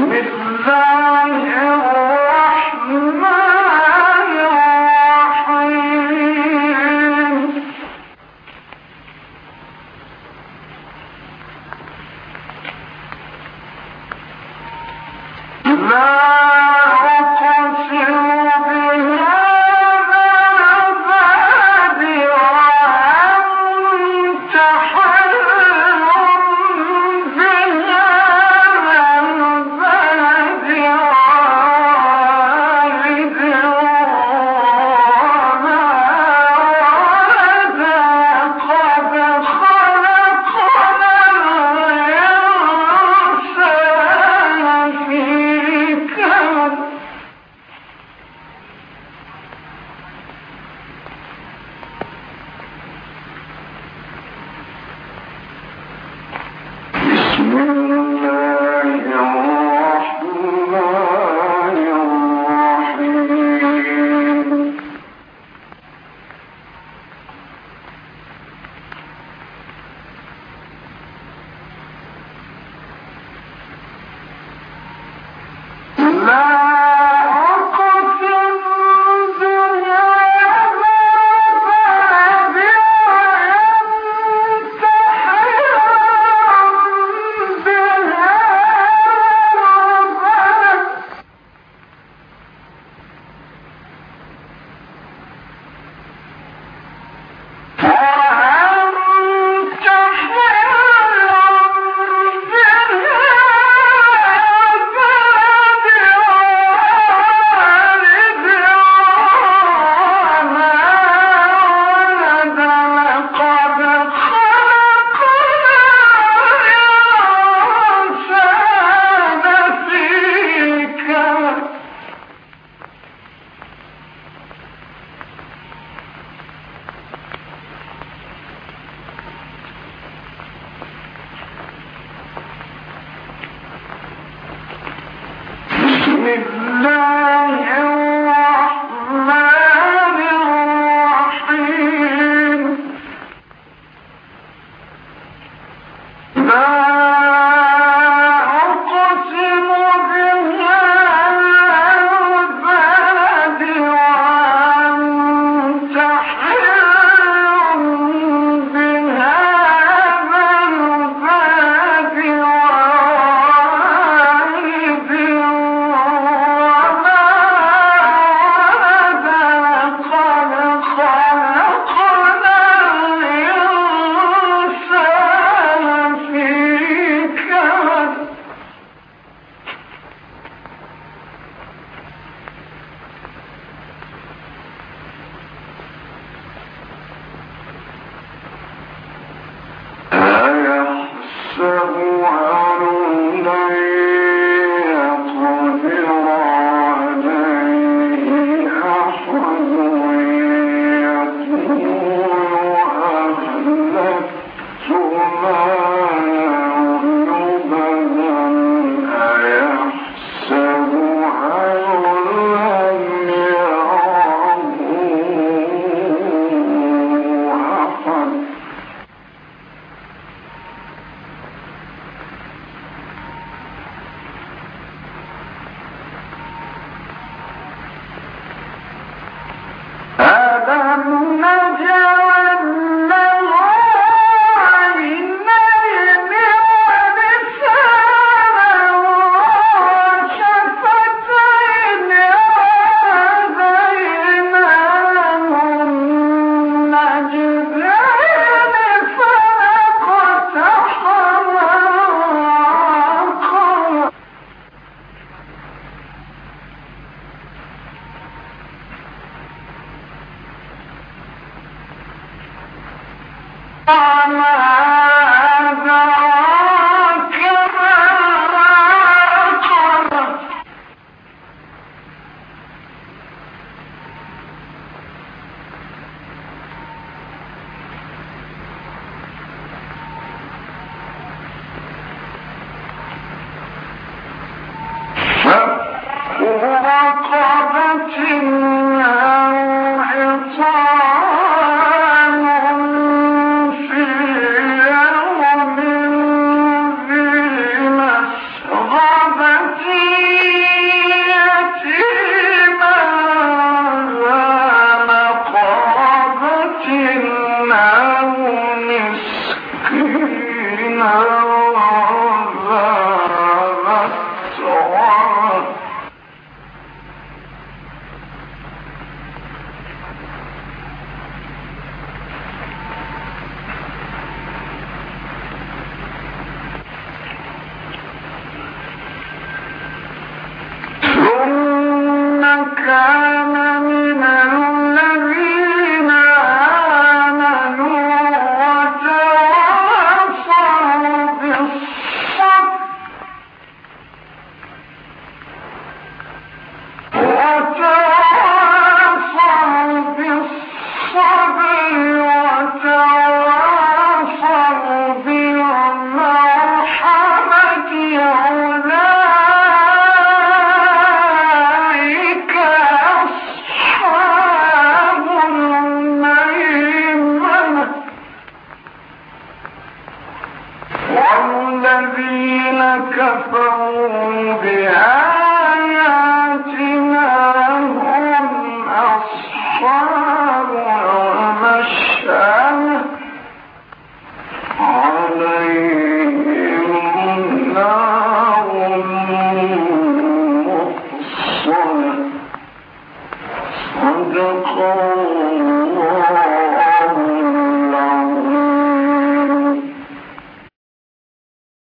وما Mm-hmm. i'm Allah. صدق